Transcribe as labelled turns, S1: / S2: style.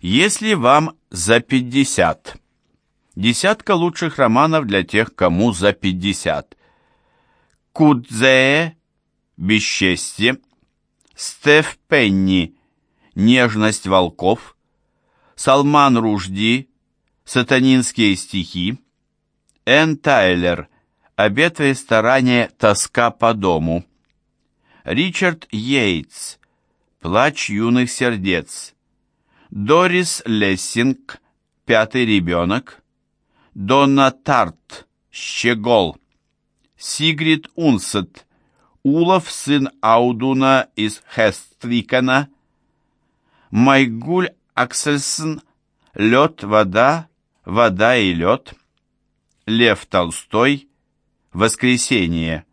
S1: Если вам за 50. Десятка лучших романов для тех, кому за 50. Кудзее «Бесчестье», Стеф Пенни «Нежность волков», Салман Ружди «Сатанинские стихи», Энн Тайлер «Обет и старание. Тоска по дому», Ричард Йейтс «Плач юных сердец», Дорис Лессинг «Пятый ребенок», Донна Тарт «Щегол», Сигрид Унсет Улов, сын Аудуна из Хестрикена, Майгуль Аксельсон «Лед, вода, вода и лед», Лев Толстой «Воскресенье»,